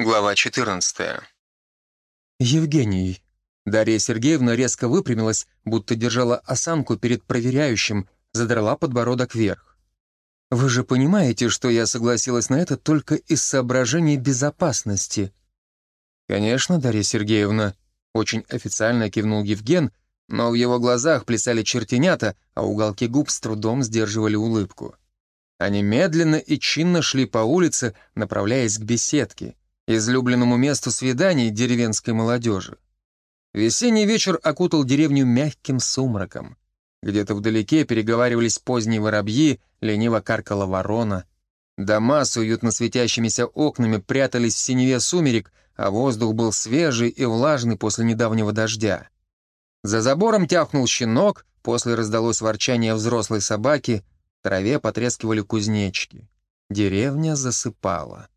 Глава 14. «Евгений». Дарья Сергеевна резко выпрямилась, будто держала осанку перед проверяющим, задрала подбородок вверх. «Вы же понимаете, что я согласилась на это только из соображений безопасности?» «Конечно, Дарья Сергеевна», — очень официально кивнул Евген, но в его глазах плясали чертенята, а уголки губ с трудом сдерживали улыбку. Они медленно и чинно шли по улице, направляясь к беседке излюбленному месту свиданий деревенской молодежи. Весенний вечер окутал деревню мягким сумраком. Где-то вдалеке переговаривались поздние воробьи, лениво каркала ворона. Дома с уютно светящимися окнами прятались в синеве сумерек, а воздух был свежий и влажный после недавнего дождя. За забором тяхнул щенок, после раздалось ворчание взрослой собаки, в траве потрескивали кузнечки. Деревня засыпала.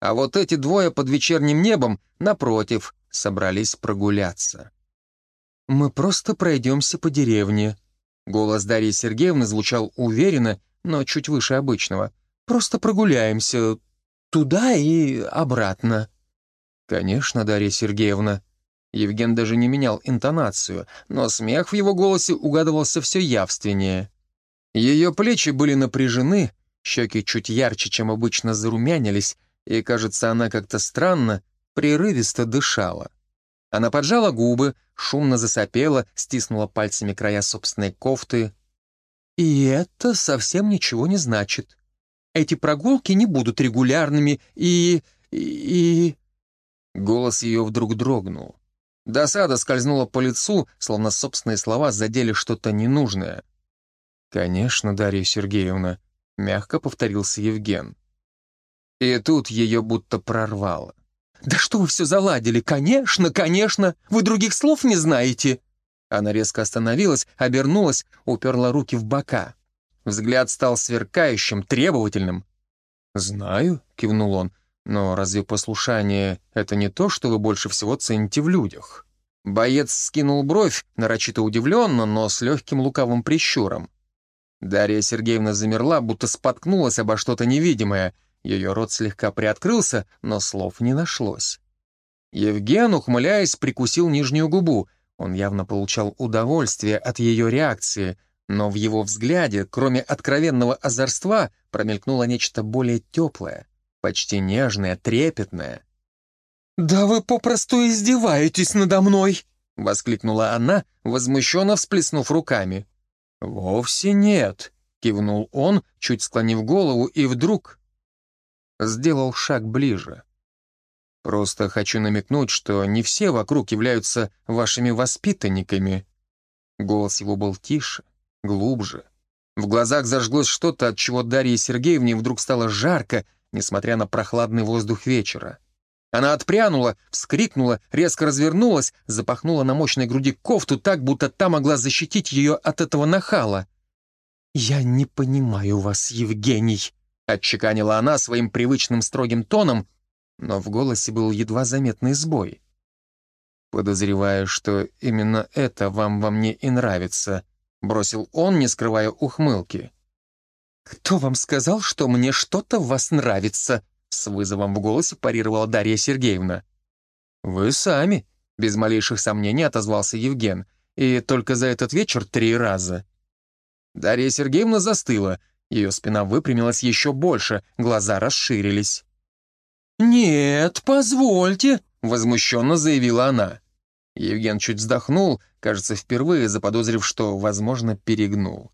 А вот эти двое под вечерним небом, напротив, собрались прогуляться. «Мы просто пройдемся по деревне». Голос Дарьи Сергеевны звучал уверенно, но чуть выше обычного. «Просто прогуляемся туда и обратно». «Конечно, Дарья Сергеевна». Евген даже не менял интонацию, но смех в его голосе угадывался все явственнее. Ее плечи были напряжены, щеки чуть ярче, чем обычно зарумянились, и, кажется, она как-то странно, прерывисто дышала. Она поджала губы, шумно засопела, стиснула пальцами края собственной кофты. «И это совсем ничего не значит. Эти прогулки не будут регулярными и... и...» Голос ее вдруг дрогнул. Досада скользнула по лицу, словно собственные слова задели что-то ненужное. «Конечно, Дарья Сергеевна», — мягко повторился Евген. И тут ее будто прорвало. «Да что вы все заладили? Конечно, конечно! Вы других слов не знаете!» Она резко остановилась, обернулась, уперла руки в бока. Взгляд стал сверкающим, требовательным. «Знаю», — кивнул он, — «но разве послушание — это не то, что вы больше всего цените в людях?» Боец скинул бровь, нарочито удивленно, но с легким лукавым прищуром. Дарья Сергеевна замерла, будто споткнулась обо что-то невидимое — ее рот слегка приоткрылся, но слов не нашлось. Евген, ухмыляясь, прикусил нижнюю губу. Он явно получал удовольствие от ее реакции, но в его взгляде, кроме откровенного озорства, промелькнуло нечто более теплое, почти нежное, трепетное. «Да вы попросту издеваетесь надо мной!» — воскликнула она, возмущенно всплеснув руками. «Вовсе нет», — кивнул он, чуть склонив голову, и вдруг сделал шаг ближе. Просто хочу намекнуть, что не все вокруг являются вашими воспитанниками. Голос его был тише, глубже. В глазах зажглось что-то, от чего Дарье Сергеевне вдруг стало жарко, несмотря на прохладный воздух вечера. Она отпрянула, вскрикнула, резко развернулась, запахнула на мощной груди кофту так, будто та могла защитить ее от этого нахала. «Я не понимаю вас, Евгений», Отчеканила она своим привычным строгим тоном, но в голосе был едва заметный сбой. «Подозреваю, что именно это вам во мне и нравится», — бросил он, не скрывая ухмылки. «Кто вам сказал, что мне что-то в вас нравится?» — с вызовом в голосе парировала Дарья Сергеевна. «Вы сами», — без малейших сомнений отозвался Евген, «и только за этот вечер три раза». Дарья Сергеевна застыла, ее спина выпрямилась еще больше, глаза расширились. «Нет, позвольте», — возмущенно заявила она. Евген чуть вздохнул, кажется, впервые заподозрив, что, возможно, перегнул.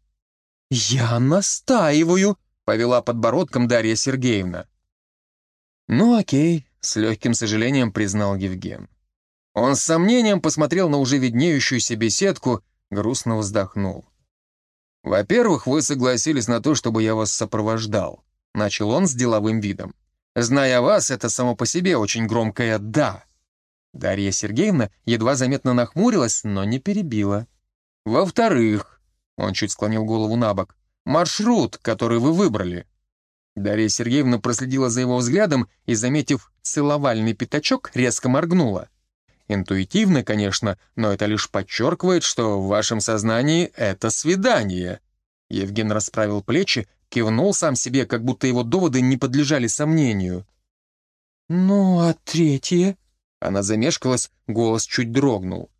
«Я настаиваю», — повела подбородком Дарья Сергеевна. «Ну окей», — с легким сожалением признал Евген. Он с сомнением посмотрел на уже виднеющуюся беседку, грустно вздохнул. «Во-первых, вы согласились на то, чтобы я вас сопровождал», — начал он с деловым видом. «Зная вас, это само по себе очень громкое «да». Дарья Сергеевна едва заметно нахмурилась, но не перебила. «Во-вторых», — он чуть склонил голову на бок, «маршрут, который вы выбрали». Дарья Сергеевна проследила за его взглядом и, заметив целовальный пятачок, резко моргнула. Интуитивно, конечно, но это лишь подчеркивает, что в вашем сознании это свидание. Евген расправил плечи, кивнул сам себе, как будто его доводы не подлежали сомнению. «Ну, а третье?» Она замешкалась, голос чуть дрогнул.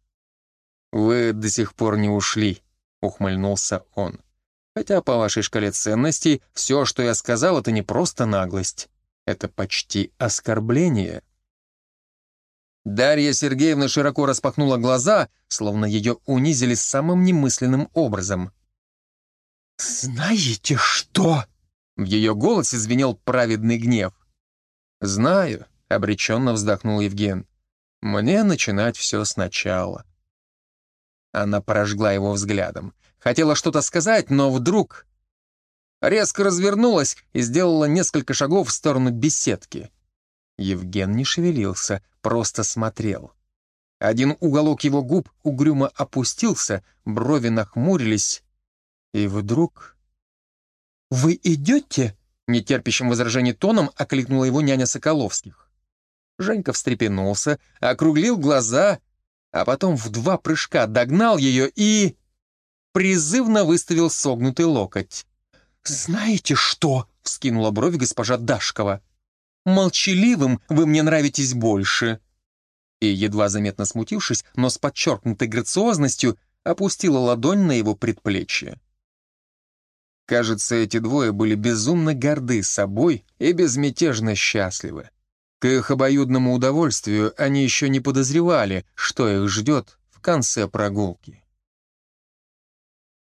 «Вы до сих пор не ушли», — ухмыльнулся он. «Хотя по вашей шкале ценностей все, что я сказал, это не просто наглость. Это почти оскорбление». Дарья Сергеевна широко распахнула глаза, словно ее унизили самым немысленным образом. «Знаете что?» В ее голосе звенел праведный гнев. «Знаю», — обреченно вздохнул Евген. «Мне начинать все сначала». Она прожгла его взглядом. Хотела что-то сказать, но вдруг резко развернулась и сделала несколько шагов в сторону беседки. Евген не шевелился, просто смотрел. Один уголок его губ угрюмо опустился, брови нахмурились, и вдруг... «Вы идете?» — нетерпящим возражений тоном окликнула его няня Соколовских. Женька встрепенулся, округлил глаза, а потом в два прыжка догнал ее и... призывно выставил согнутый локоть. «Знаете что?» — вскинула бровь госпожа Дашкова. Молчаливым вы мне нравитесь больше». И, едва заметно смутившись, но с подчеркнутой грациозностью, опустила ладонь на его предплечье. Кажется, эти двое были безумно горды собой и безмятежно счастливы. К их обоюдному удовольствию они еще не подозревали, что их ждет в конце прогулки.